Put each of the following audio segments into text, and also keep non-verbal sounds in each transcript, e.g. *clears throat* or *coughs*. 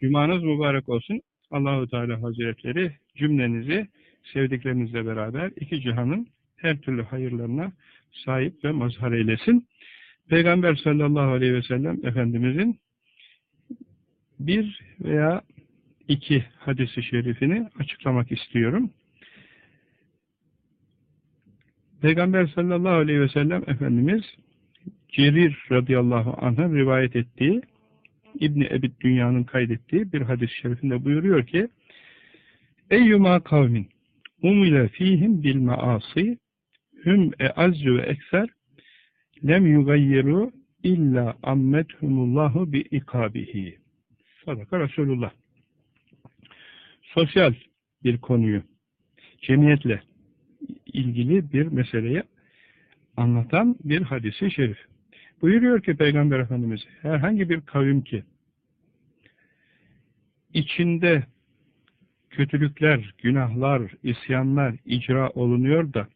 Cumanız mübarek olsun. Allahu Teala Hazretleri cümlenizi sevdiklerinizle beraber iki cihanın her türlü hayırlarına sahip ve mazhar eylesin. Peygamber sallallahu aleyhi ve sellem Efendimizin bir veya iki hadisi şerifini açıklamak istiyorum. Peygamber sallallahu aleyhi ve sellem Efendimiz Cerir radıyallahu anh'a rivayet ettiği İbni Ebid Dünya'nın kaydettiği bir hadis-i şerifinde buyuruyor ki Eyyuma kavmin umile fihim bil maasi hüm eazzu ve ekser lem yugayyiru illa ammethumullahu bi ikabihi. Sadaka Resulullah. Sosyal bir konuyu, cemiyetle ilgili bir meseleye anlatan bir hadisi şerif. Buyuruyor ki Peygamber Efendimiz, herhangi bir kavim ki içinde kötülükler, günahlar, isyanlar icra olunuyor da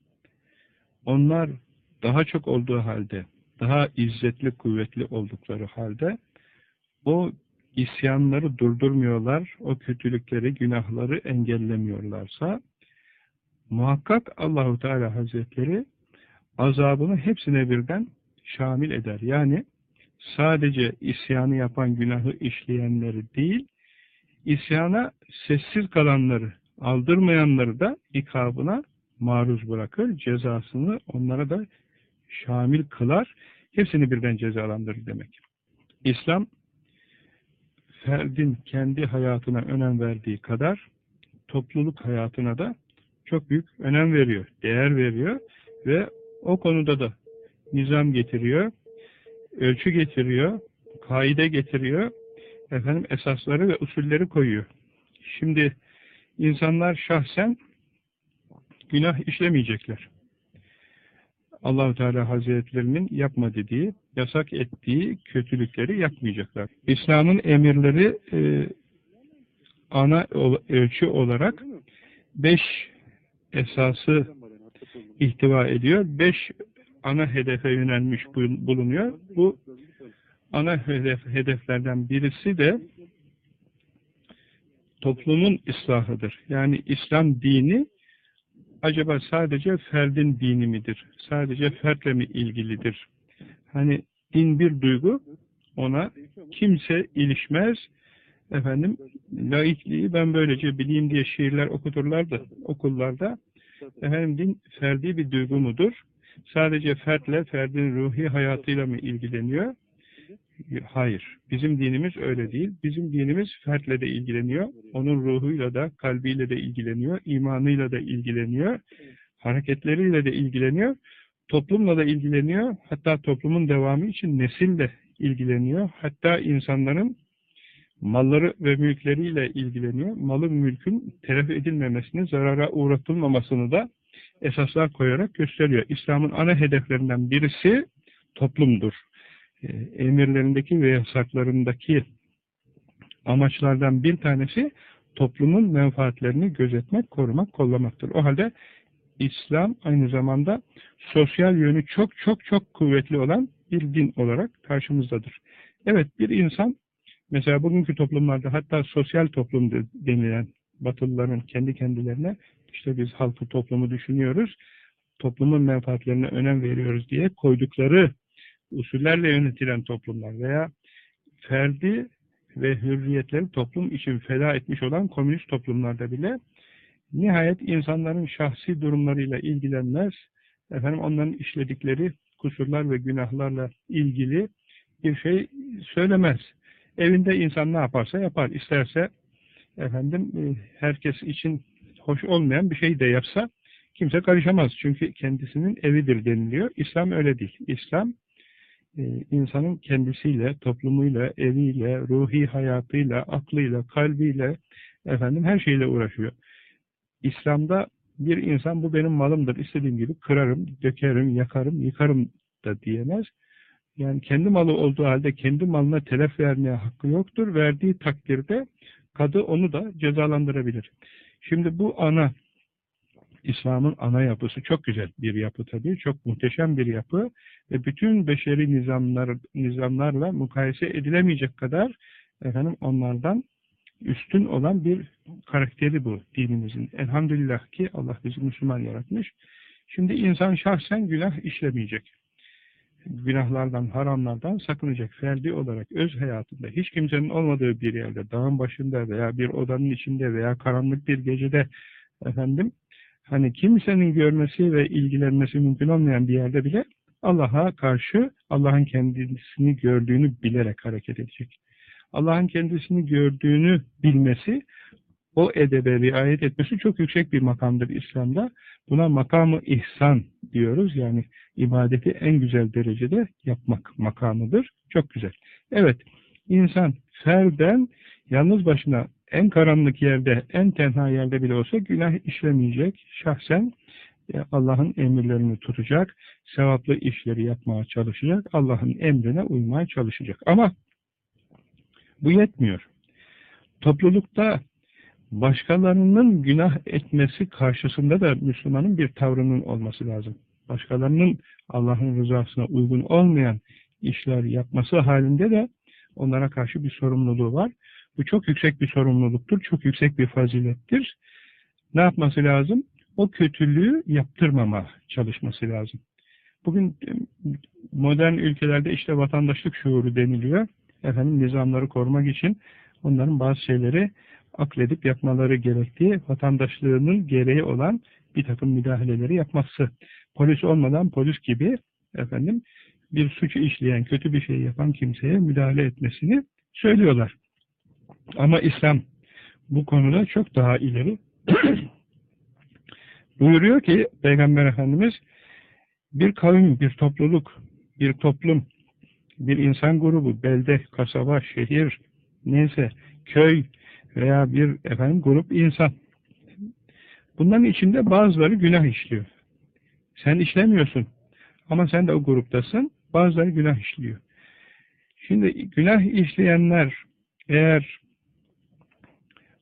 onlar daha çok olduğu halde, daha izzetli, kuvvetli oldukları halde o isyanları durdurmuyorlar, o kötülükleri, günahları engellemiyorlarsa muhakkak Allahu Teala Hazretleri azabını hepsine birden şamil eder. Yani sadece isyanı yapan günahı işleyenleri değil, isyana sessiz kalanları, aldırmayanları da ikabına maruz bırakır, cezasını onlara da şamil kılar, hepsini birden cezalandırır demek. İslam, ferdin kendi hayatına önem verdiği kadar, topluluk hayatına da çok büyük önem veriyor, değer veriyor ve o konuda da nizam getiriyor, ölçü getiriyor, kaide getiriyor, efendim esasları ve usulleri koyuyor. Şimdi insanlar şahsen günah işlemeyecekler. Allahu Teala Hazretlerinin yapma dediği, yasak ettiği kötülükleri yapmayacaklar. İslam'ın emirleri e, ana ölçü olarak beş esası ihtiva ediyor. Beş ana hedefe yönelmiş bulunuyor. Bu ana hedef, hedeflerden birisi de toplumun ıslahıdır. Yani İslam dini acaba sadece ferdin dini midir? Sadece fertle mi ilgilidir? Hani din bir duygu, ona kimse ilişmez. Efendim, laikliği ben böylece bileyim diye şiirler okuturlar da okullarda. Efendim, din ferdi bir duygu mudur? Sadece fertle, ferdin ruhi hayatıyla mı ilgileniyor? Hayır. Bizim dinimiz öyle değil. Bizim dinimiz fertle de ilgileniyor. Onun ruhuyla da, kalbiyle de ilgileniyor. imanıyla da ilgileniyor. Hareketleriyle de ilgileniyor. Toplumla da ilgileniyor. Hatta toplumun devamı için nesille ilgileniyor. Hatta insanların malları ve mülkleriyle ilgileniyor. Malın mülkün telef edilmemesini, zarara uğratılmamasını da esaslar koyarak gösteriyor. İslam'ın ana hedeflerinden birisi toplumdur. E, emirlerindeki ve yasaklarındaki amaçlardan bir tanesi toplumun menfaatlerini gözetmek, korumak, kollamaktır. O halde İslam aynı zamanda sosyal yönü çok çok çok kuvvetli olan bir din olarak karşımızdadır. Evet bir insan mesela bugünkü toplumlarda hatta sosyal toplum denilen Batılıların kendi kendilerine işte biz halkı toplumu düşünüyoruz, toplumun menfaatlerine önem veriyoruz diye koydukları usullerle yönetilen toplumlar veya ferdi ve hürriyetleri toplum için feda etmiş olan komünist toplumlarda bile nihayet insanların şahsi durumlarıyla ilgilenmez, efendim onların işledikleri kusurlar ve günahlarla ilgili bir şey söylemez. Evinde insan ne yaparsa yapar. İsterse efendim e, herkes için hoş olmayan bir şey de yapsa kimse karışamaz. Çünkü kendisinin evidir deniliyor. İslam öyle değil. İslam e, insanın kendisiyle, toplumuyla, eviyle, ruhi hayatıyla, aklıyla, kalbiyle, efendim her şeyle uğraşıyor. İslam'da bir insan bu benim malımdır, istediğim gibi kırarım, dökerim, yakarım, yıkarım da diyemez. Yani kendi malı olduğu halde kendi malına telef vermeye hakkı yoktur. Verdiği takdirde kadı onu da cezalandırabilir. Şimdi bu ana İslam'ın ana yapısı çok güzel bir yapı tabii, çok muhteşem bir yapı ve bütün beşeri nizamlar, nizamlarla mukayese edilemeyecek kadar efendim onlardan üstün olan bir karakteri bu dinimizin. Elhamdülillah ki Allah bizi Müslüman yaratmış. Şimdi insan şahsen günah işlemeyecek. Günahlardan, haramlardan sakınacak. Ferdi olarak öz hayatında hiç kimsenin olmadığı bir yerde, dağın başında veya bir odanın içinde veya karanlık bir gecede efendim hani kimsenin görmesi ve ilgilenmesi mümkün olmayan bir yerde bile Allah'a karşı Allah'ın kendisini gördüğünü bilerek hareket edecek. Allah'ın kendisini gördüğünü bilmesi, o edebe riayet etmesi çok yüksek bir makamdır İslam'da. Buna makamı ihsan diyoruz. Yani ibadeti en güzel derecede yapmak makamıdır. Çok güzel. Evet, insan ferden yalnız başına en karanlık yerde, en tenha yerde bile olsa günah işlemeyecek. Şahsen e, Allah'ın emirlerini tutacak, sevaplı işleri yapmaya çalışacak, Allah'ın emrine uymaya çalışacak. Ama bu yetmiyor. Toplulukta başkalarının günah etmesi karşısında da Müslümanın bir tavrının olması lazım. Başkalarının Allah'ın rızasına uygun olmayan işler yapması halinde de onlara karşı bir sorumluluğu var. Bu çok yüksek bir sorumluluktur, çok yüksek bir fazilettir. Ne yapması lazım? O kötülüğü yaptırmama çalışması lazım. Bugün modern ülkelerde işte vatandaşlık şuuru deniliyor. Efendim nizamları korumak için onların bazı şeyleri akledip yapmaları gerektiği vatandaşlığının gereği olan bir takım müdahaleleri yapması. Polis olmadan polis gibi efendim bir suçu işleyen, kötü bir şey yapan kimseye müdahale etmesini söylüyorlar. Ama İslam bu konuda çok daha ileri. *clears throat* Buyuruyor ki Peygamber Efendimiz bir kavim, bir topluluk, bir toplum, bir insan grubu, belde, kasaba, şehir, neyse, köy veya bir efendim grup insan. Bunların içinde bazıları günah işliyor. Sen işlemiyorsun. Ama sen de o gruptasın. Bazıları günah işliyor. Şimdi günah işleyenler eğer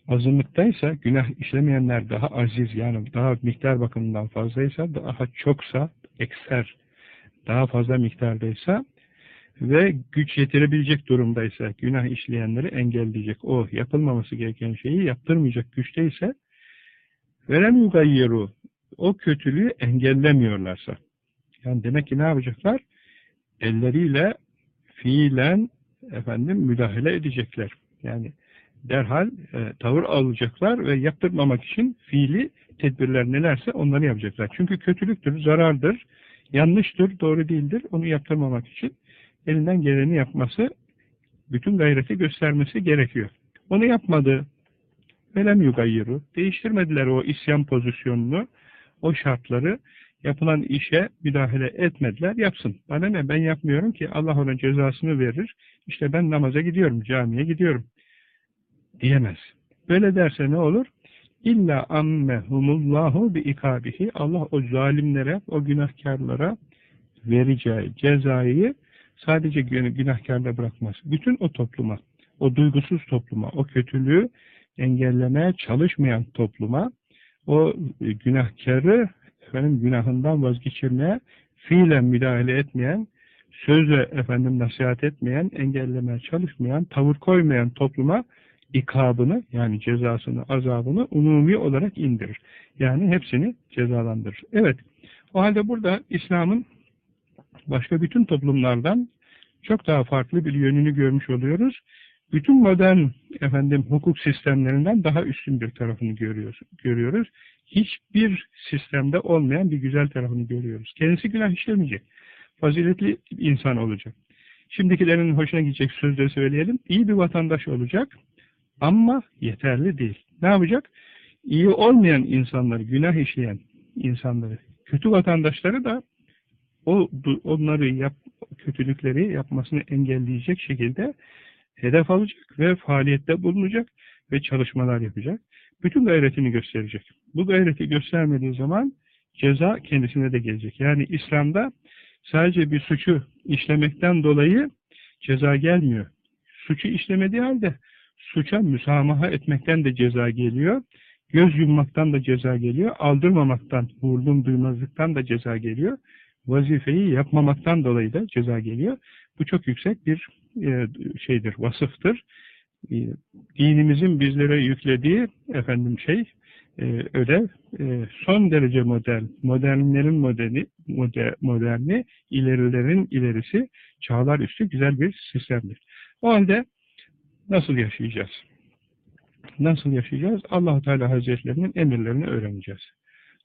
azınlıktaysa, günah işlemeyenler daha aziz, yani daha miktar bakımından fazlaysa, daha çoksa, ekser, daha fazla miktardaysa ve güç yetirebilecek durumdaysa, günah işleyenleri engelleyecek, o yapılmaması gereken şeyi yaptırmayacak güçteyse, verem yugayyeru, o kötülüğü engellemiyorlarsa, yani demek ki ne yapacaklar? Elleriyle, fiilen, efendim, müdahale edecekler. Yani, derhal e, tavır alacaklar ve yaptırmamak için fiili tedbirler nelerse onları yapacaklar. Çünkü kötülüktür, zarardır, yanlıştır, doğru değildir. Onu yaptırmamak için elinden geleni yapması, bütün gayreti göstermesi gerekiyor. Onu yapmadı. Velem yugayyiru. Değiştirmediler o isyan pozisyonunu, o şartları, yapılan işe müdahale etmediler. Yapsın. Bana ne? Ben yapmıyorum ki Allah ona cezasını verir. İşte ben namaza gidiyorum, camiye gidiyorum diyemez. Böyle derse ne olur? İlla ammehumullahu bi ikabihi. Allah o zalimlere, o günahkarlara vereceği cezayı sadece günahkarda bırakmaz. Bütün o topluma, o duygusuz topluma, o kötülüğü engellemeye çalışmayan topluma, o günahkarı efendim günahından vazgeçirmeye fiilen müdahale etmeyen, sözle efendim nasihat etmeyen, engellemeye çalışmayan, tavır koymayan topluma ikabını yani cezasını, azabını umumi olarak indirir. Yani hepsini cezalandırır. Evet, o halde burada İslam'ın başka bütün toplumlardan çok daha farklı bir yönünü görmüş oluyoruz. Bütün modern efendim hukuk sistemlerinden daha üstün bir tarafını görüyoruz. görüyoruz. Hiçbir sistemde olmayan bir güzel tarafını görüyoruz. Kendisi günah işlemeyecek. Faziletli insan olacak. Şimdikilerin hoşuna gidecek sözleri söyleyelim. İyi bir vatandaş olacak ama yeterli değil. Ne yapacak? İyi olmayan insanları, günah işleyen insanları, kötü vatandaşları da o onları yap, kötülükleri yapmasını engelleyecek şekilde hedef alacak ve faaliyette bulunacak ve çalışmalar yapacak. Bütün gayretini gösterecek. Bu gayreti göstermediği zaman ceza kendisine de gelecek. Yani İslam'da sadece bir suçu işlemekten dolayı ceza gelmiyor. Suçu işlemediği halde suça müsamaha etmekten de ceza geliyor. Göz yummaktan da ceza geliyor. Aldırmamaktan, vurdum duymazlıktan da ceza geliyor. Vazifeyi yapmamaktan dolayı da ceza geliyor. Bu çok yüksek bir e, şeydir, vasıftır. e, dinimizin bizlere yüklediği efendim şey e, ödev son derece modern. Modernlerin moderni, moder, moderni, ilerilerin ilerisi, çağlar üstü güzel bir sistemdir. O halde nasıl yaşayacağız? Nasıl yaşayacağız? allah Teala Hazretlerinin emirlerini öğreneceğiz.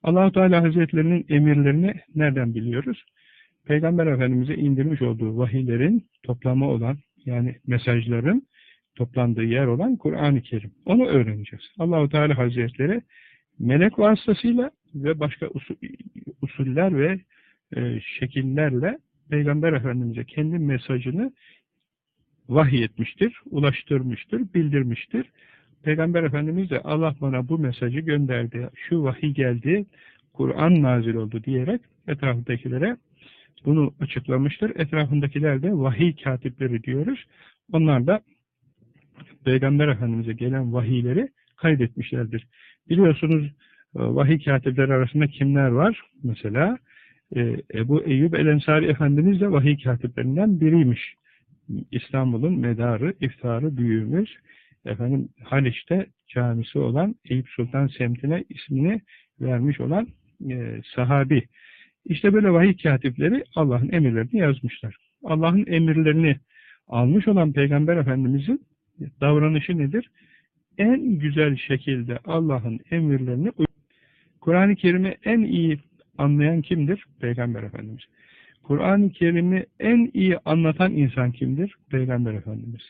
Allah Teala Hazretlerinin emirlerini nereden biliyoruz? Peygamber Efendimiz'e indirmiş olduğu vahiylerin toplamı olan, yani mesajların toplandığı yer olan Kur'an-ı Kerim. Onu öğreneceğiz. Allahu Teala Hazretleri melek vasıtasıyla ve başka usul, usuller ve e, şekillerle Peygamber Efendimiz'e kendi mesajını vahiy etmiştir, ulaştırmıştır, bildirmiştir. Peygamber Efendimiz de Allah bana bu mesajı gönderdi, şu vahiy geldi, Kur'an nazil oldu diyerek etrafındakilere bunu açıklamıştır. Etrafındakiler de vahiy katipleri diyoruz. Onlar da Peygamber Efendimiz'e gelen vahiyleri kaydetmişlerdir. Biliyorsunuz e, vahiy katipleri arasında kimler var? Mesela e, Ebu Eyyub El-Ensari Efendimiz de vahiy katiplerinden biriymiş. İstanbul'un medarı, iftarı büyüğümüz, efendim Haliç'te camisi olan Eyüp Sultan semtine ismini vermiş olan e, sahabi. İşte böyle vahiy katipleri Allah'ın emirlerini yazmışlar. Allah'ın emirlerini almış olan Peygamber Efendimiz'in davranışı nedir? En güzel şekilde Allah'ın emirlerini Kur'an-ı Kerim'i en iyi anlayan kimdir? Peygamber Efendimiz. Kur'an-ı Kerim'i en iyi anlatan insan kimdir? Peygamber Efendimiz.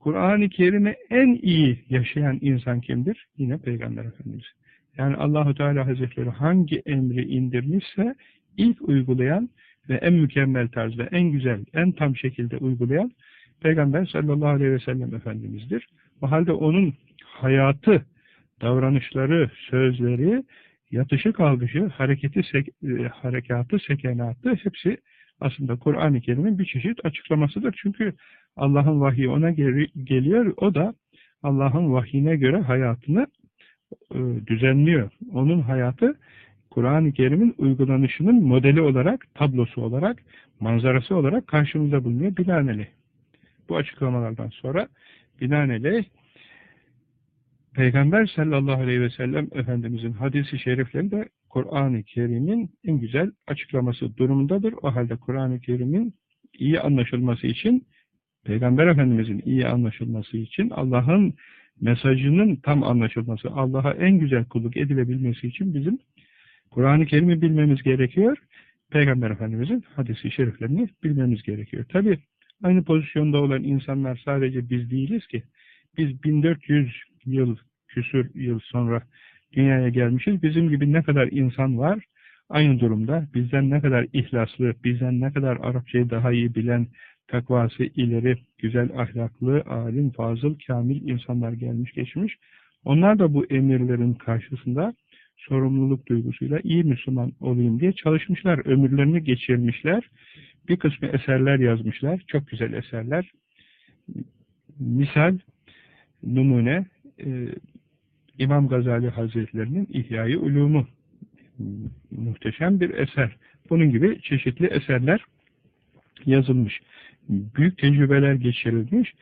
Kur'an-ı Kerim'i en iyi yaşayan insan kimdir? Yine Peygamber Efendimiz. Yani Allahu Teala Hazretleri hangi emri indirmişse ilk uygulayan ve en mükemmel tarzda, en güzel, en tam şekilde uygulayan Peygamber sallallahu aleyhi ve sellem Efendimiz'dir. O halde onun hayatı, davranışları, sözleri, yatışı kalkışı, hareketi, sek e, harekatı, sekenatı hepsi aslında Kur'an-ı Kerim'in bir çeşit açıklamasıdır. Çünkü Allah'ın vahyi ona gel geliyor, o da Allah'ın vahyine göre hayatını e, düzenliyor. Onun hayatı Kur'an-ı Kerim'in uygulanışının modeli olarak, tablosu olarak, manzarası olarak karşımıza bulunuyor binaenaleyh. Bu açıklamalardan sonra binaenaleyh Peygamber sallallahu aleyhi ve sellem Efendimizin hadisi şerifleri de Kur'an-ı Kerim'in en güzel açıklaması durumundadır. O halde Kur'an-ı Kerim'in iyi anlaşılması için, Peygamber Efendimizin iyi anlaşılması için, Allah'ın mesajının tam anlaşılması, Allah'a en güzel kulluk edilebilmesi için bizim Kur'an-ı Kerim'i bilmemiz gerekiyor. Peygamber Efendimizin hadisi şeriflerini bilmemiz gerekiyor. Tabi aynı pozisyonda olan insanlar sadece biz değiliz ki. Biz 1400 yıl, küsür yıl sonra dünyaya gelmişiz. Bizim gibi ne kadar insan var aynı durumda. Bizden ne kadar ihlaslı, bizden ne kadar Arapçayı daha iyi bilen, takvası ileri, güzel ahlaklı, alim, fazıl, kamil insanlar gelmiş geçmiş. Onlar da bu emirlerin karşısında sorumluluk duygusuyla iyi Müslüman olayım diye çalışmışlar. Ömürlerini geçirmişler. Bir kısmı eserler yazmışlar. Çok güzel eserler. Misal, numune, e, İmam Gazali Hazretlerinin İhya-i Ulumu muhteşem bir eser. Bunun gibi çeşitli eserler yazılmış. Büyük tecrübeler geçirilmiş.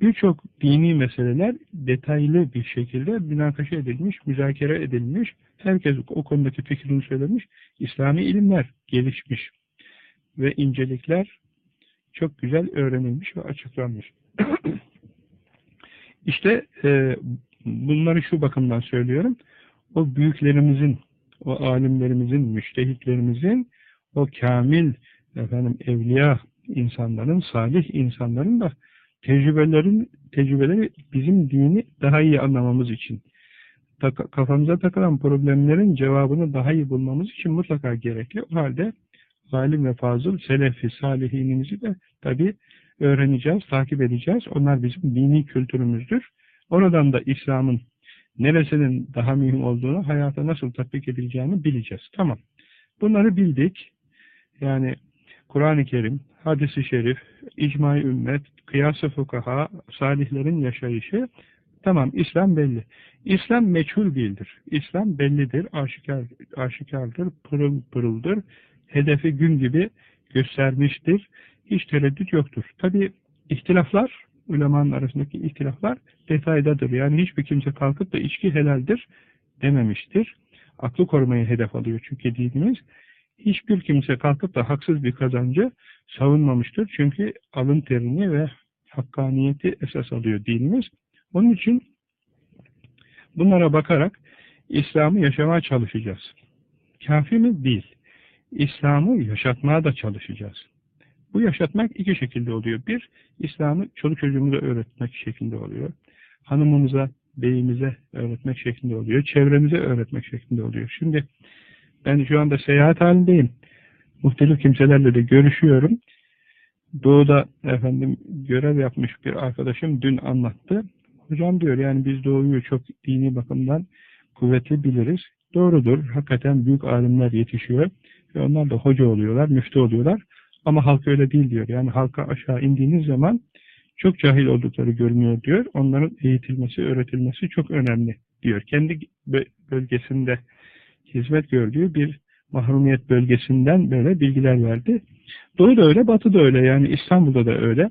Birçok dini meseleler detaylı bir şekilde münakaşa edilmiş, müzakere edilmiş. Herkes o konudaki fikrini söylemiş. İslami ilimler gelişmiş ve incelikler çok güzel öğrenilmiş ve açıklanmış. *clears throat* İşte e, bunları şu bakımdan söylüyorum. O büyüklerimizin, o alimlerimizin, müştehitlerimizin, o kamil efendim evliya insanların, salih insanların da tecrübelerin tecrübeleri bizim dini daha iyi anlamamız için kafamıza takılan problemlerin cevabını daha iyi bulmamız için mutlaka gerekli. O halde zalim ve fazıl, selefi, salihinimizi de tabi öğreneceğiz, takip edeceğiz. Onlar bizim dini kültürümüzdür. Oradan da İslam'ın neresinin daha mühim olduğunu, hayata nasıl tatbik edileceğini bileceğiz. Tamam. Bunları bildik. Yani Kur'an-ı Kerim, hadisi şerif, icma-i ümmet, kıyas-ı fukaha, salihlerin yaşayışı, tamam İslam belli. İslam meçhul değildir. İslam bellidir, aşikar, aşikardır, pırıl pırıldır, hedefi gün gibi göstermiştir. Hiç tereddüt yoktur. Tabi ihtilaflar ulemanın arasındaki ihtilaflar detaydadır. Yani hiçbir kimse kalkıp da içki helaldir dememiştir. Aklı korumayı hedef alıyor çünkü dinimiz. Hiçbir kimse kalkıp da haksız bir kazancı savunmamıştır. Çünkü alın terini ve hakkaniyeti esas alıyor dinimiz. Onun için bunlara bakarak İslam'ı yaşamaya çalışacağız. Kafi mi? Değil. İslam'ı yaşatmaya da çalışacağız. Bu yaşatmak iki şekilde oluyor. Bir, İslam'ı çoluk çocuğumuza öğretmek şeklinde oluyor. Hanımımıza, beyimize öğretmek şeklinde oluyor. Çevremize öğretmek şeklinde oluyor. Şimdi ben şu anda seyahat halindeyim. Muhtelif kimselerle de görüşüyorum. Doğu'da efendim görev yapmış bir arkadaşım dün anlattı. Hocam diyor yani biz Doğu'yu çok dini bakımdan kuvvetli biliriz. Doğrudur. Hakikaten büyük alimler yetişiyor. Ve onlar da hoca oluyorlar, müftü oluyorlar. Ama halk öyle değil diyor. Yani halka aşağı indiğiniz zaman çok cahil oldukları görünüyor diyor. Onların eğitilmesi, öğretilmesi çok önemli diyor. Kendi bölgesinde hizmet gördüğü bir mahrumiyet bölgesinden böyle bilgiler verdi. Doğu da öyle, batı da öyle. Yani İstanbul'da da öyle.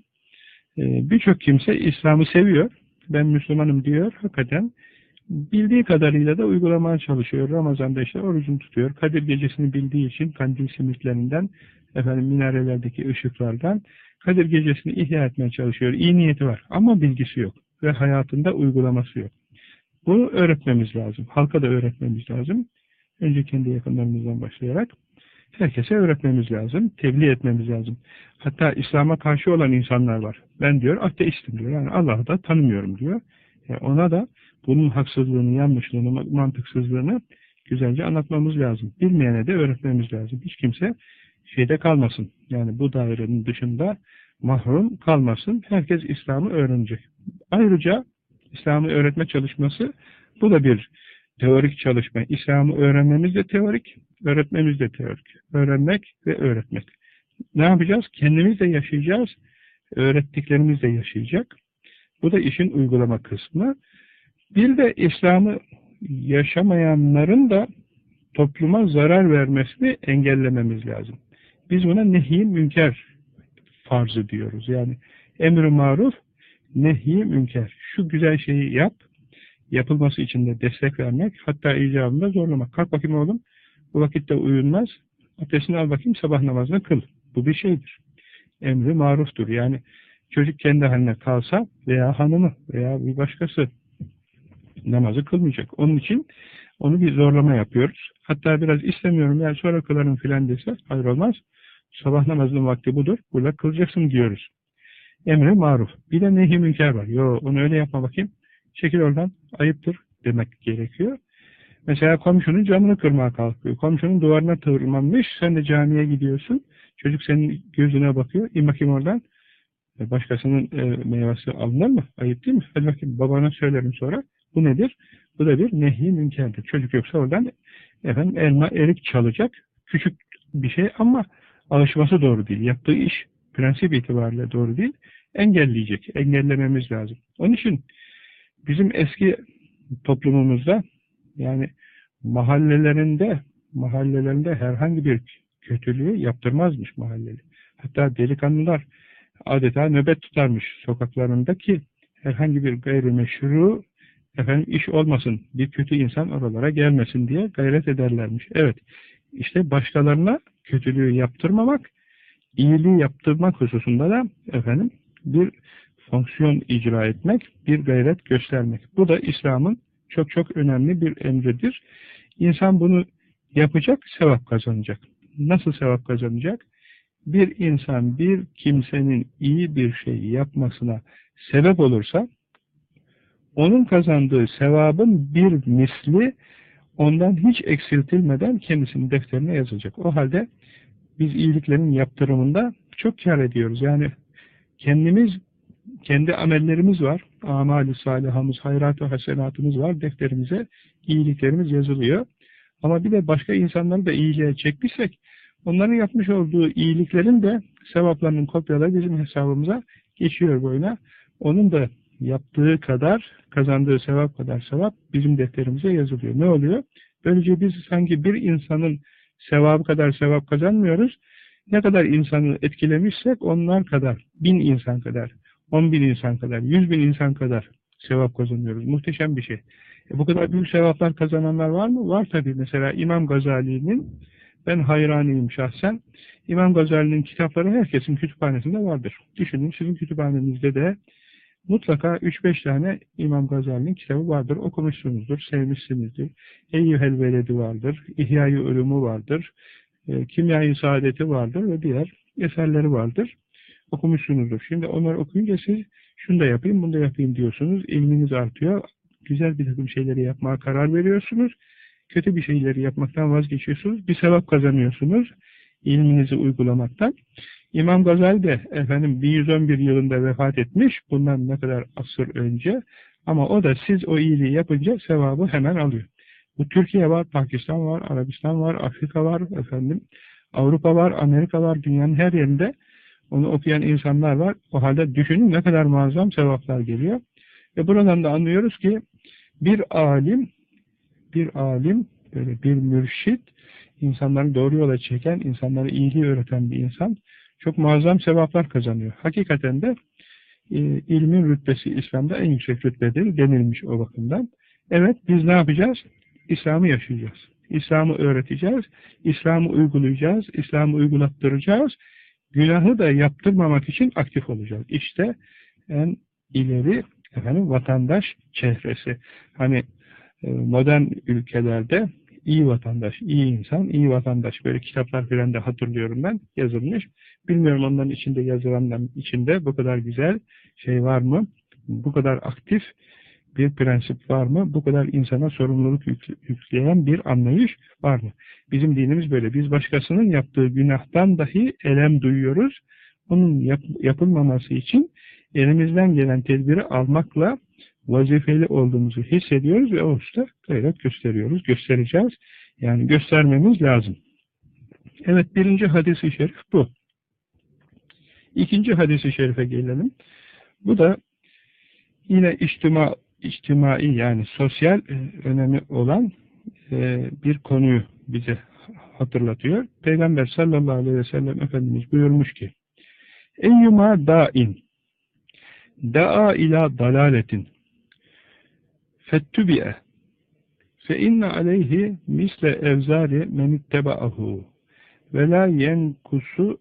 Ee, Birçok kimse İslam'ı seviyor. Ben Müslümanım diyor. Hakikaten bildiği kadarıyla da uygulamaya çalışıyor. Ramazan'da işte orucunu tutuyor. Kadir gecesini bildiği için kandil simitlerinden, efendim minarelerdeki ışıklardan Kadir gecesini ihya etmeye çalışıyor. İyi niyeti var ama bilgisi yok ve hayatında uygulaması yok. Bunu öğretmemiz lazım. Halka da öğretmemiz lazım. Önce kendi yakınlarımızdan başlayarak herkese öğretmemiz lazım. Tebliğ etmemiz lazım. Hatta İslam'a karşı olan insanlar var. Ben diyor ateistim diyor. Yani Allah'ı da tanımıyorum diyor. Yani e, ona da bunun haksızlığını, yanlışlığını, mantıksızlığını güzelce anlatmamız lazım. Bilmeyene de öğretmemiz lazım. Hiç kimse şeyde kalmasın. Yani bu dairenin dışında mahrum kalmasın. Herkes İslam'ı öğrenecek. Ayrıca İslam'ı öğretme çalışması bu da bir teorik çalışma. İslam'ı öğrenmemiz de teorik, öğretmemiz de teorik. Öğrenmek ve öğretmek. Ne yapacağız? Kendimiz de yaşayacağız, öğrettiklerimiz de yaşayacak. Bu da işin uygulama kısmı. Bir de İslam'ı yaşamayanların da topluma zarar vermesini engellememiz lazım. Biz buna nehi münker farzı diyoruz. Yani emri maruf, nehi münker. Şu güzel şeyi yap, yapılması için de destek vermek, hatta icabında zorlamak. Kalk bakayım oğlum, bu vakitte uyunmaz, abdestini al bakayım, sabah namazını kıl. Bu bir şeydir. Emri maruftur. Yani çocuk kendi haline kalsa veya hanımı veya bir başkası namazı kılmayacak. Onun için onu bir zorlama yapıyoruz. Hatta biraz istemiyorum yani sonra kılarım filan dese hayır olmaz. Sabah namazının vakti budur. Burada kılacaksın diyoruz. Emre maruf. Bir de nehi münker var. Yo onu öyle yapma bakayım. Çekil oradan. Ayıptır demek gerekiyor. Mesela komşunun camını kırmaya kalkıyor. Komşunun duvarına tırmanmış. Sen de camiye gidiyorsun. Çocuk senin gözüne bakıyor. İn bakayım oradan. E, başkasının e, meyvesi alınır mı? Ayıp değil mi? Hadi bakayım babana söylerim sonra. Bu nedir? Bu da bir nehi münkerdir. Çocuk yoksa oradan efendim elma erik çalacak. Küçük bir şey ama alışması doğru değil. Yaptığı iş prensip itibariyle doğru değil. Engelleyecek. Engellememiz lazım. Onun için bizim eski toplumumuzda yani mahallelerinde mahallelerinde herhangi bir kötülüğü yaptırmazmış mahalleli. Hatta delikanlılar adeta nöbet tutarmış sokaklarındaki herhangi bir gayrimeşru efendim iş olmasın, bir kötü insan oralara gelmesin diye gayret ederlermiş. Evet, işte başkalarına kötülüğü yaptırmamak, iyiliği yaptırmak hususunda da efendim bir fonksiyon icra etmek, bir gayret göstermek. Bu da İslam'ın çok çok önemli bir emridir. İnsan bunu yapacak, sevap kazanacak. Nasıl sevap kazanacak? Bir insan bir kimsenin iyi bir şey yapmasına sebep olursa, onun kazandığı sevabın bir misli ondan hiç eksiltilmeden kendisinin defterine yazacak. O halde biz iyiliklerin yaptırımında çok kar ediyoruz. Yani kendimiz, kendi amellerimiz var. Amali salihamız, hayrat-ı hasenatımız var. Defterimize iyiliklerimiz yazılıyor. Ama bir de başka insanları da iyiliğe çekmişsek, onların yapmış olduğu iyiliklerin de sevaplarının kopyaları bizim hesabımıza geçiyor boyuna. Onun da yaptığı kadar, kazandığı sevap kadar sevap bizim defterimize yazılıyor. Ne oluyor? Böylece biz sanki bir insanın sevabı kadar sevap kazanmıyoruz. Ne kadar insanı etkilemişsek onlar kadar, bin insan kadar, 10 bin insan kadar, 100 bin insan kadar sevap kazanıyoruz. Muhteşem bir şey. E bu kadar büyük sevaplar kazananlar var mı? Var tabii. Mesela İmam Gazali'nin ben hayranıyım şahsen. İmam Gazali'nin kitapları herkesin kütüphanesinde vardır. Düşünün sizin kütüphanenizde de mutlaka 3-5 tane İmam Gazali'nin kitabı vardır. Okumuşsunuzdur, sevmişsinizdir. Eyyühel Veledi vardır, İhya-i Ölümü vardır, e, Kimya-i Saadeti vardır ve diğer eserleri vardır. Okumuşsunuzdur. Şimdi onları okuyunca siz şunu da yapayım, bunu da yapayım diyorsunuz. İlminiz artıyor. Güzel bir takım şeyleri yapmaya karar veriyorsunuz. Kötü bir şeyleri yapmaktan vazgeçiyorsunuz. Bir sevap kazanıyorsunuz. ilminizi uygulamaktan. İmam Gazali de efendim 1111 yılında vefat etmiş. Bundan ne kadar asır önce. Ama o da siz o iyiliği yapınca sevabı hemen alıyor. Bu Türkiye var, Pakistan var, Arabistan var, Afrika var, efendim Avrupa var, Amerika var, dünyanın her yerinde onu okuyan insanlar var. O halde düşünün ne kadar muazzam sevaplar geliyor. Ve buradan da anlıyoruz ki bir alim, bir alim, böyle bir mürşit, insanları doğru yola çeken, insanlara iyiliği öğreten bir insan çok muazzam sevaplar kazanıyor. Hakikaten de e, ilmin rütbesi İslam'da en yüksek rütbedir denilmiş o bakımdan. Evet biz ne yapacağız? İslam'ı yaşayacağız. İslam'ı öğreteceğiz, İslam'ı uygulayacağız, İslam'ı uygulattıracağız. Günahı da yaptırmamak için aktif olacağız. İşte en ileri efendim vatandaş çehresi. Hani e, modern ülkelerde iyi vatandaş, iyi insan, iyi vatandaş böyle kitaplar filan da hatırlıyorum ben yazılmış. Bilmiyorum onların içinde yazılanların içinde bu kadar güzel şey var mı? Bu kadar aktif bir prensip var mı? Bu kadar insana sorumluluk yükleyen bir anlayış var mı? Bizim dinimiz böyle. Biz başkasının yaptığı günahtan dahi elem duyuyoruz. Onun yap yapılmaması için elimizden gelen tedbiri almakla vazifeli olduğumuzu hissediyoruz ve o usta gayret gösteriyoruz, göstereceğiz. Yani göstermemiz lazım. Evet birinci hadisi şerif bu. İkinci hadisi şerife gelelim. Bu da yine içtima, içtimai yani sosyal e, önemi olan e, bir konuyu bize hatırlatıyor. Peygamber sallallahu aleyhi ve sellem Efendimiz buyurmuş ki Eyyuma da'in da'a ila dalaletin fettübi'e fe inne aleyhi misle evzari men itteba'ahu ve la yenkusu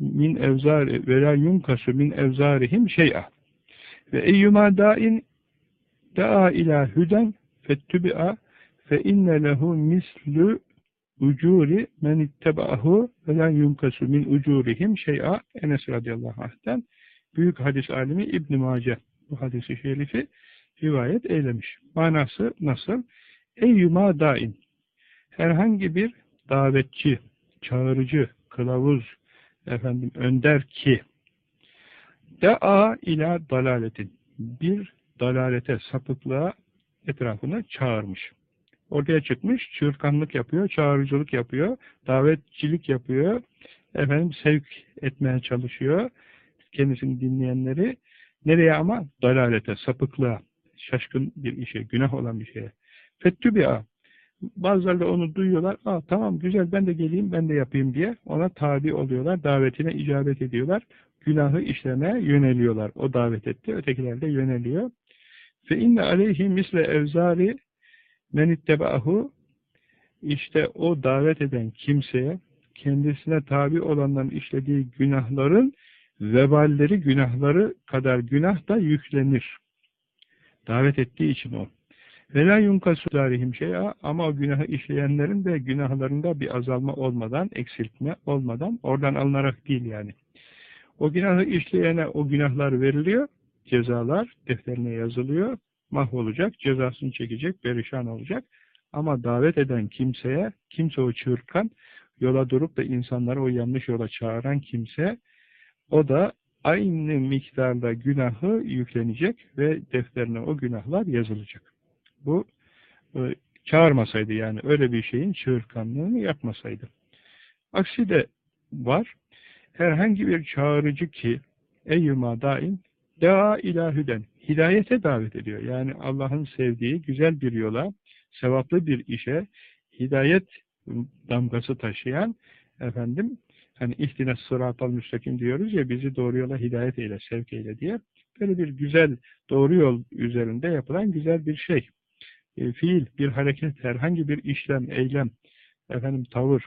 min evzari ve la yunkasu min evzarihim şey'a ve eyyuma da'in da'a ila hüden fettübi'a fe inne lehu mislu ucuri men itteba'ahu ve la yunkasu min ucurihim şey'a Enes radıyallahu anh'ten büyük hadis alimi İbn Mace bu hadisi şerifi rivayet eylemiş. Manası nasıl? Eyyuma dain. Herhangi bir davetçi, çağırıcı, kılavuz, efendim önder ki da'a ila dalaletin. Bir dalalete, sapıklığa etrafına çağırmış. Ortaya çıkmış, çığırkanlık yapıyor, çağırıcılık yapıyor, davetçilik yapıyor, efendim sevk etmeye çalışıyor kendisini dinleyenleri. Nereye ama? Dalalete, sapıklığa şaşkın bir işe, günah olan bir şeye. Fettübi'a. Bazıları da onu duyuyorlar. Aa tamam güzel ben de geleyim ben de yapayım diye ona tabi oluyorlar. Davetine icabet ediyorlar. Günahı işlemeye yöneliyorlar. O davet etti. Ötekiler de yöneliyor. Fe inne aleyhi misle evzari men ittebahu işte o davet eden kimseye kendisine tabi olanların işlediği günahların veballeri, günahları kadar günah da yüklenir. Davet ettiği için o. Vela yunkasu darihim şey'a ama o günahı işleyenlerin de günahlarında bir azalma olmadan, eksiltme olmadan, oradan alınarak değil yani. O günahı işleyene o günahlar veriliyor, cezalar defterine yazılıyor, mahvolacak, cezasını çekecek, perişan olacak. Ama davet eden kimseye, kimse o çırkan, yola durup da insanları o yanlış yola çağıran kimse, o da aynı miktarda günahı yüklenecek ve defterine o günahlar yazılacak. Bu e, çağırmasaydı yani öyle bir şeyin çığırkanlığını yapmasaydı. Aksi de var. Herhangi bir çağırıcı ki eyyuma daim dea ilahüden hidayete davet ediyor. Yani Allah'ın sevdiği güzel bir yola, sevaplı bir işe hidayet damgası taşıyan efendim hani ihtine sıratal müstakim diyoruz ya bizi doğru yola hidayet eyle, sevk eyle diye. Böyle bir güzel, doğru yol üzerinde yapılan güzel bir şey. E, fiil, bir hareket, herhangi bir işlem, eylem, efendim tavır.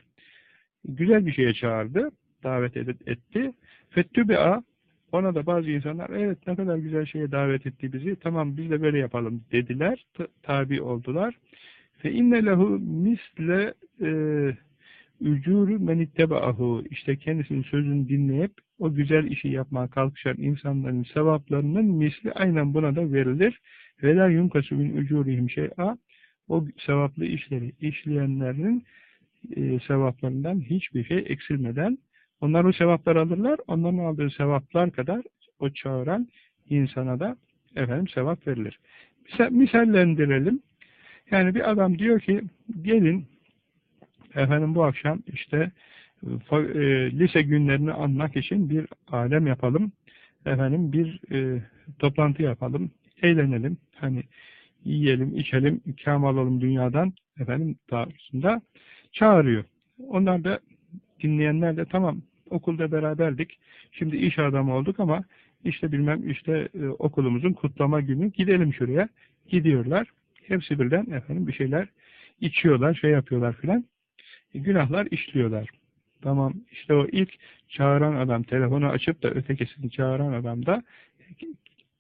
Güzel bir şeye çağırdı, davet etti. Fettübe'a ona da bazı insanlar evet ne kadar güzel şeye davet etti bizi. Tamam biz de böyle yapalım dediler. Tabi oldular. Fe inne lehu misle e, ücuru menittebahu işte kendisinin sözünü dinleyip o güzel işi yapmaya kalkışan insanların sevaplarının misli aynen buna da verilir. Ve la yunkasu min ücurihim şey'a o sevaplı işleri işleyenlerin e, sevaplarından hiçbir şey eksilmeden onlar o sevaplar alırlar. Onların aldığı sevaplar kadar o çağıran insana da efendim sevap verilir. Misal, misallendirelim. Yani bir adam diyor ki gelin efendim bu akşam işte e, lise günlerini anmak için bir alem yapalım. Efendim bir e, toplantı yapalım. Eğlenelim. Hani yiyelim, içelim, ikram alalım dünyadan efendim tarzında çağırıyor. Onlar da dinleyenler de tamam okulda beraberdik. Şimdi iş adamı olduk ama işte bilmem işte e, okulumuzun kutlama günü gidelim şuraya. Gidiyorlar. Hepsi birden efendim bir şeyler içiyorlar, şey yapıyorlar filan. E, günahlar işliyorlar. Tamam işte o ilk çağıran adam telefonu açıp da ötekisini çağıran adam da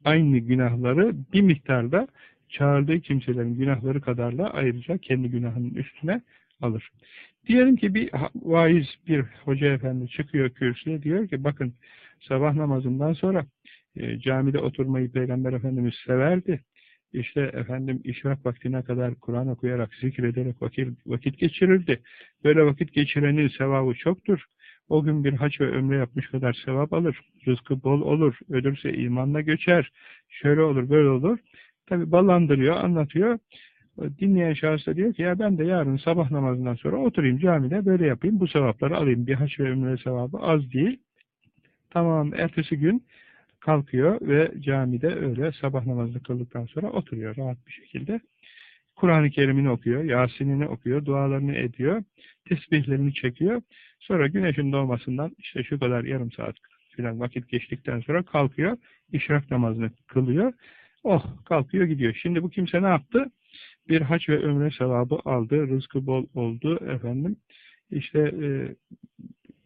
aynı günahları bir miktarda çağırdığı kimselerin günahları kadarla ayrıca kendi günahının üstüne alır. Diyelim ki bir vaiz, bir hoca efendi çıkıyor kürsüye diyor ki bakın sabah namazından sonra e, camide oturmayı Peygamber Efendimiz severdi. İşte efendim işrak vaktine kadar Kur'an okuyarak, zikrederek vakit, vakit geçirirdi. Böyle vakit geçirenin sevabı çoktur. O gün bir haç ve ömre yapmış kadar sevap alır. Rızkı bol olur. Ölürse imanla göçer. Şöyle olur, böyle olur. Tabi ballandırıyor, anlatıyor. Dinleyen şahıs da diyor ki ya ben de yarın sabah namazından sonra oturayım camide böyle yapayım. Bu sevapları alayım. Bir haç ve ömre sevabı az değil. Tamam ertesi gün kalkıyor ve camide öyle sabah namazını kıldıktan sonra oturuyor rahat bir şekilde. Kur'an-ı Kerim'ini okuyor, Yasin'ini okuyor, dualarını ediyor, tesbihlerini çekiyor. Sonra güneşin doğmasından işte şu kadar yarım saat filan vakit geçtikten sonra kalkıyor, işrak namazını kılıyor. Oh kalkıyor gidiyor. Şimdi bu kimse ne yaptı? Bir haç ve ömre sevabı aldı, rızkı bol oldu efendim. İşte e,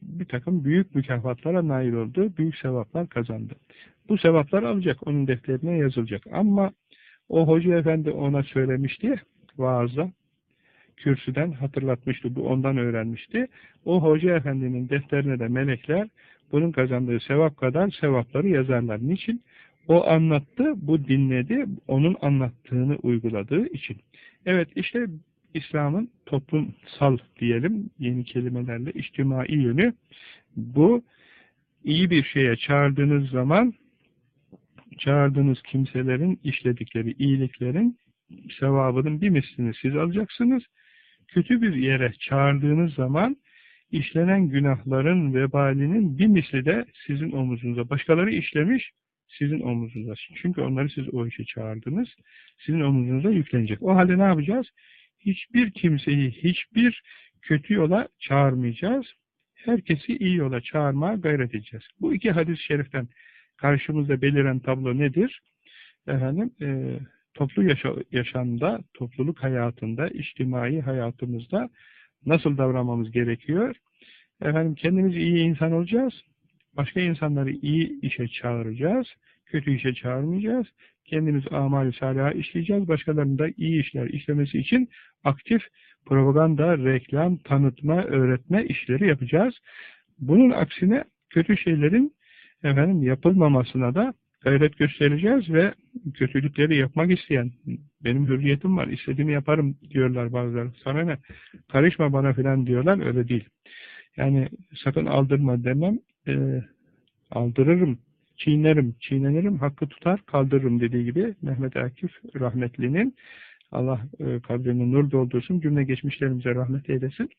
bir takım büyük mükafatlara nail oldu, büyük sevaplar kazandı. Bu sevaplar alacak, onun defterine yazılacak. Ama o hoca efendi ona söylemişti vaazda, kürsüden hatırlatmıştı, bu ondan öğrenmişti. O hoca efendinin defterine de melekler bunun kazandığı sevap kadar sevapları yazarlar. Niçin? O anlattı, bu dinledi, onun anlattığını uyguladığı için. Evet işte İslam'ın toplumsal diyelim yeni kelimelerle içtimai yönü bu iyi bir şeye çağırdığınız zaman çağırdığınız kimselerin işledikleri iyiliklerin sevabının bir mislini siz alacaksınız. Kötü bir yere çağırdığınız zaman işlenen günahların vebalinin bir misli de sizin omuzunuza. Başkaları işlemiş, sizin omuzunuza. Çünkü onları siz o işe çağırdınız. Sizin omuzunuza yüklenecek. O halde ne yapacağız? hiçbir kimseyi hiçbir kötü yola çağırmayacağız. Herkesi iyi yola çağırmaya gayret edeceğiz. Bu iki hadis-i şeriften karşımızda beliren tablo nedir? Efendim, e, toplu yaşa yaşamda, topluluk hayatında, içtimai hayatımızda nasıl davranmamız gerekiyor? Efendim, kendimiz iyi insan olacağız. Başka insanları iyi işe çağıracağız. Kötü işe çağırmayacağız. Kendimiz amal-i salih'a işleyeceğiz. Başkalarının da iyi işler işlemesi için aktif propaganda, reklam, tanıtma, öğretme işleri yapacağız. Bunun aksine kötü şeylerin efendim yapılmamasına da gayret göstereceğiz ve kötülükleri yapmak isteyen, benim hürriyetim var, istediğimi yaparım diyorlar bazıları. Sana ne? Karışma bana filan diyorlar, öyle değil. Yani sakın aldırma demem, e, aldırırım çiğnerim, çiğnenirim, hakkı tutar, kaldırırım dediği gibi Mehmet Akif rahmetlinin Allah e, kabrini nur doldursun, cümle geçmişlerimize rahmet eylesin.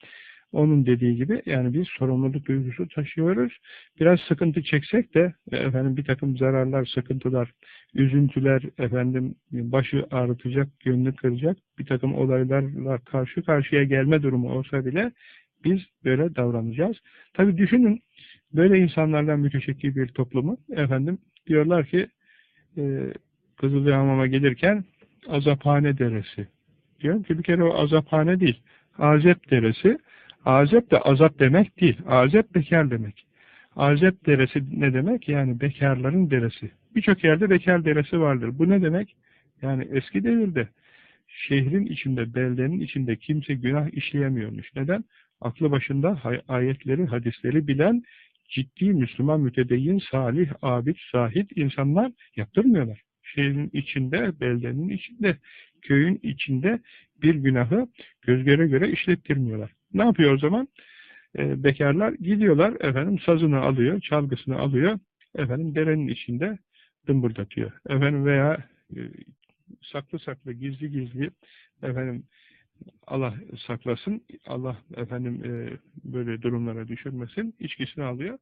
Onun dediği gibi yani biz sorumluluk duygusu taşıyoruz. Biraz sıkıntı çeksek de e, efendim bir takım zararlar, sıkıntılar, üzüntüler efendim başı ağrıtacak, gönlü kıracak bir takım olaylarla karşı karşıya gelme durumu olsa bile biz böyle davranacağız. Tabi düşünün Böyle insanlardan müteşekkil bir toplumu efendim diyorlar ki e, Kızılcahamam'a gelirken Azaphane Deresi. Diyorum ki bir kere o Azaphane değil. Azep Deresi. Azep de azap demek değil. Azep bekar demek. Azep Deresi ne demek? Yani bekarların deresi. Birçok yerde bekar deresi vardır. Bu ne demek? Yani eski devirde şehrin içinde, beldenin içinde kimse günah işleyemiyormuş. Neden? Aklı başında ayetleri, hadisleri bilen ciddi Müslüman, mütedeyyin, salih, abid, sahit insanlar yaptırmıyorlar. Şehrin içinde, beldenin içinde, köyün içinde bir günahı göz göre göre işlettirmiyorlar. Ne yapıyor o zaman? Ee, bekarlar gidiyorlar, efendim sazını alıyor, çalgısını alıyor, efendim derenin içinde dımbırdatıyor. Efendim veya e, saklı saklı, gizli gizli efendim Allah saklasın, Allah efendim e, böyle durumlara düşürmesin, içkisini alıyor,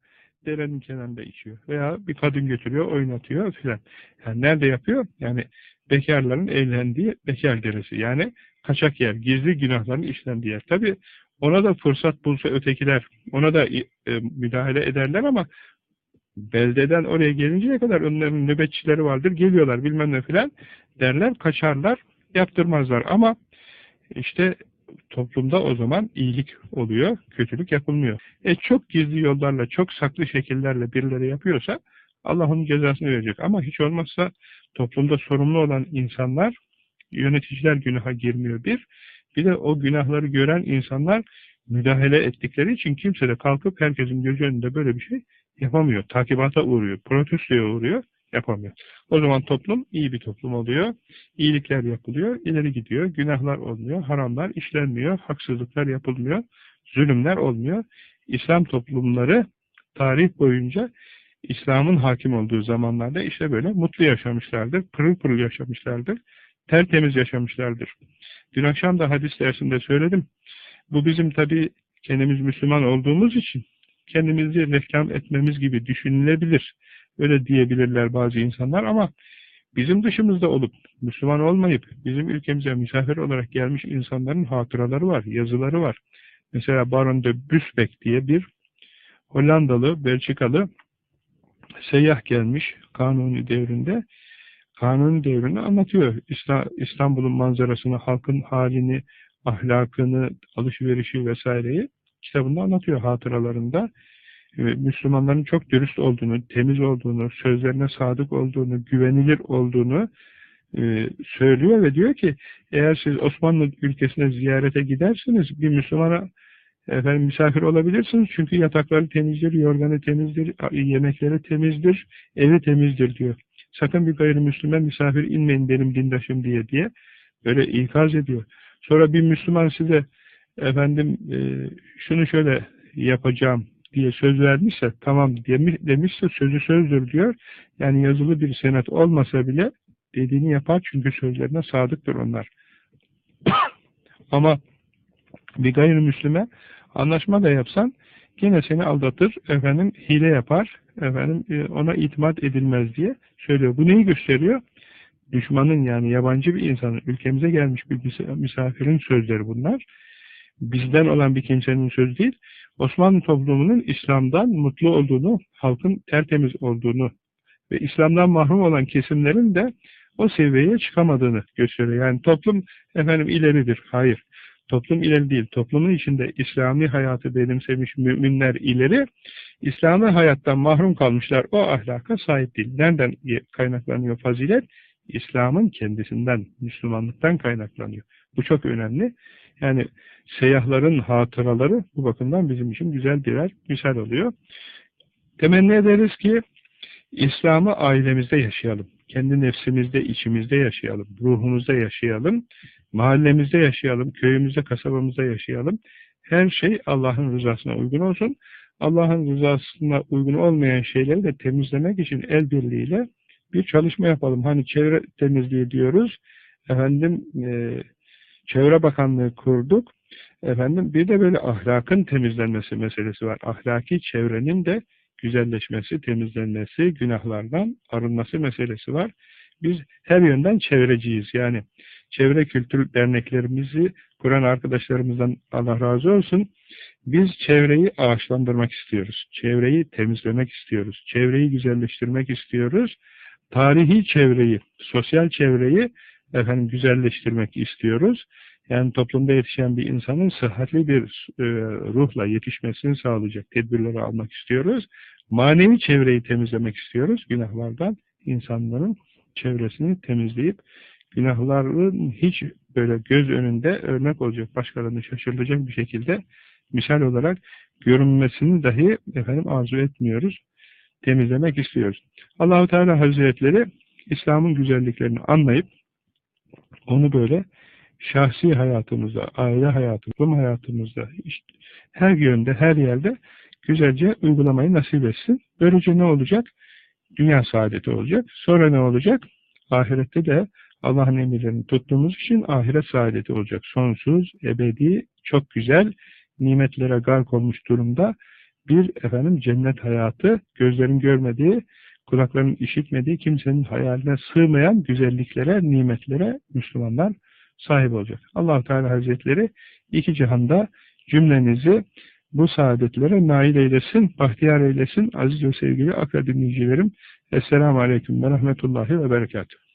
derenin kenarında içiyor. Veya bir kadın götürüyor, oynatıyor filan. Yani nerede yapıyor? Yani bekarların evlendiği bekar deresi. Yani kaçak yer, gizli günahların işlendiği yer. Tabi ona da fırsat bulsa ötekiler, ona da e, müdahale ederler ama beldeden oraya gelinceye kadar onların nöbetçileri vardır, geliyorlar bilmem ne filan derler, kaçarlar, yaptırmazlar. Ama işte toplumda o zaman iyilik oluyor, kötülük yapılmıyor. E çok gizli yollarla, çok saklı şekillerle birileri yapıyorsa Allah onun cezasını verecek. Ama hiç olmazsa toplumda sorumlu olan insanlar, yöneticiler günaha girmiyor bir. Bir de o günahları gören insanlar müdahale ettikleri için kimse de kalkıp herkesin gözü önünde böyle bir şey yapamıyor. Takibata uğruyor, protestoya uğruyor, yapamıyor. O zaman toplum iyi bir toplum oluyor. İyilikler yapılıyor, ileri gidiyor. Günahlar olmuyor, haramlar işlenmiyor, haksızlıklar yapılmıyor, zulümler olmuyor. İslam toplumları tarih boyunca İslam'ın hakim olduğu zamanlarda işte böyle mutlu yaşamışlardır, pırıl pırıl yaşamışlardır, tertemiz yaşamışlardır. Dün akşam da hadis dersinde söyledim. Bu bizim tabi kendimiz Müslüman olduğumuz için kendimizi reklam etmemiz gibi düşünülebilir. Öyle diyebilirler bazı insanlar ama bizim dışımızda olup Müslüman olmayıp bizim ülkemize misafir olarak gelmiş insanların hatıraları var, yazıları var. Mesela Baron de Busbeck diye bir Hollandalı, Belçikalı seyyah gelmiş Kanuni devrinde. Kanuni devrini anlatıyor. İstanbul'un manzarasını, halkın halini, ahlakını, alışverişi vesaireyi kitabında anlatıyor hatıralarında. Müslümanların çok dürüst olduğunu, temiz olduğunu, sözlerine sadık olduğunu, güvenilir olduğunu e, söylüyor ve diyor ki eğer siz Osmanlı ülkesine ziyarete gidersiniz bir Müslümana efendim misafir olabilirsiniz çünkü yatakları temizdir, yorganı temizdir, yemekleri temizdir, evi temizdir diyor. Sakın bir gayrimüslime misafir inmeyin benim dindaşım diye diye böyle ikaz ediyor. Sonra bir Müslüman size efendim e, şunu şöyle yapacağım diye söz vermişse tamam demiş, demişse sözü sözdür diyor. Yani yazılı bir senet olmasa bile dediğini yapar çünkü sözlerine sadıktır onlar. *coughs* Ama bir gayrimüslime anlaşma da yapsan gene seni aldatır, efendim hile yapar, efendim e, ona itimat edilmez diye söylüyor. Bu neyi gösteriyor? Düşmanın yani yabancı bir insanın, ülkemize gelmiş bir misafirin sözleri bunlar. Bizden olan bir kimsenin sözü değil. Osmanlı toplumunun İslam'dan mutlu olduğunu, halkın tertemiz olduğunu ve İslam'dan mahrum olan kesimlerin de o seviyeye çıkamadığını gösteriyor. Yani toplum efendim ileridir. Hayır. Toplum ileri değil. Toplumun içinde İslami hayatı benimsemiş müminler ileri. İslami hayattan mahrum kalmışlar. O ahlaka sahip değil. Nereden kaynaklanıyor fazilet? İslam'ın kendisinden, Müslümanlıktan kaynaklanıyor. Bu çok önemli. Yani seyyahların hatıraları bu bakımdan bizim için güzel birer misal oluyor. Temenni ederiz ki İslam'ı ailemizde yaşayalım. Kendi nefsimizde, içimizde yaşayalım. Ruhumuzda yaşayalım. Mahallemizde yaşayalım. Köyümüzde, kasabamızda yaşayalım. Her şey Allah'ın rızasına uygun olsun. Allah'ın rızasına uygun olmayan şeyleri de temizlemek için el birliğiyle bir çalışma yapalım. Hani çevre temizliği diyoruz. Efendim e, Çevre Bakanlığı kurduk. Efendim bir de böyle ahlakın temizlenmesi meselesi var. Ahlaki çevrenin de güzelleşmesi, temizlenmesi, günahlardan arınması meselesi var. Biz her yönden çevreciyiz. Yani çevre kültür derneklerimizi kuran arkadaşlarımızdan Allah razı olsun. Biz çevreyi ağaçlandırmak istiyoruz. Çevreyi temizlemek istiyoruz. Çevreyi güzelleştirmek istiyoruz. Tarihi çevreyi, sosyal çevreyi efendim güzelleştirmek istiyoruz. Yani toplumda yetişen bir insanın sıhhatli bir e, ruhla yetişmesini sağlayacak tedbirleri almak istiyoruz. Manevi çevreyi temizlemek istiyoruz. Günahlardan insanların çevresini temizleyip günahların hiç böyle göz önünde örnek olacak, başkalarını şaşırtacak bir şekilde misal olarak görünmesini dahi efendim arzu etmiyoruz. Temizlemek istiyoruz. Allahu Teala Hazretleri İslam'ın güzelliklerini anlayıp onu böyle şahsi hayatımızda, aile hayatımızda, hayatımızda, işte her yönde, her yerde güzelce uygulamayı nasip etsin. Böylece ne olacak? Dünya saadeti olacak. Sonra ne olacak? Ahirette de Allah'ın emirlerini tuttuğumuz için ahiret saadeti olacak. Sonsuz, ebedi, çok güzel, nimetlere gark olmuş durumda bir efendim cennet hayatı, gözlerin görmediği, kulakların işitmediği, kimsenin hayaline sığmayan güzelliklere, nimetlere Müslümanlar sahip olacak. allah Teala Hazretleri iki cihanda cümlenizi bu saadetlere nail eylesin, bahtiyar eylesin. Aziz ve sevgili akra dinleyicilerim, Esselamu Aleyküm ve Rahmetullahi ve Berekatuhu.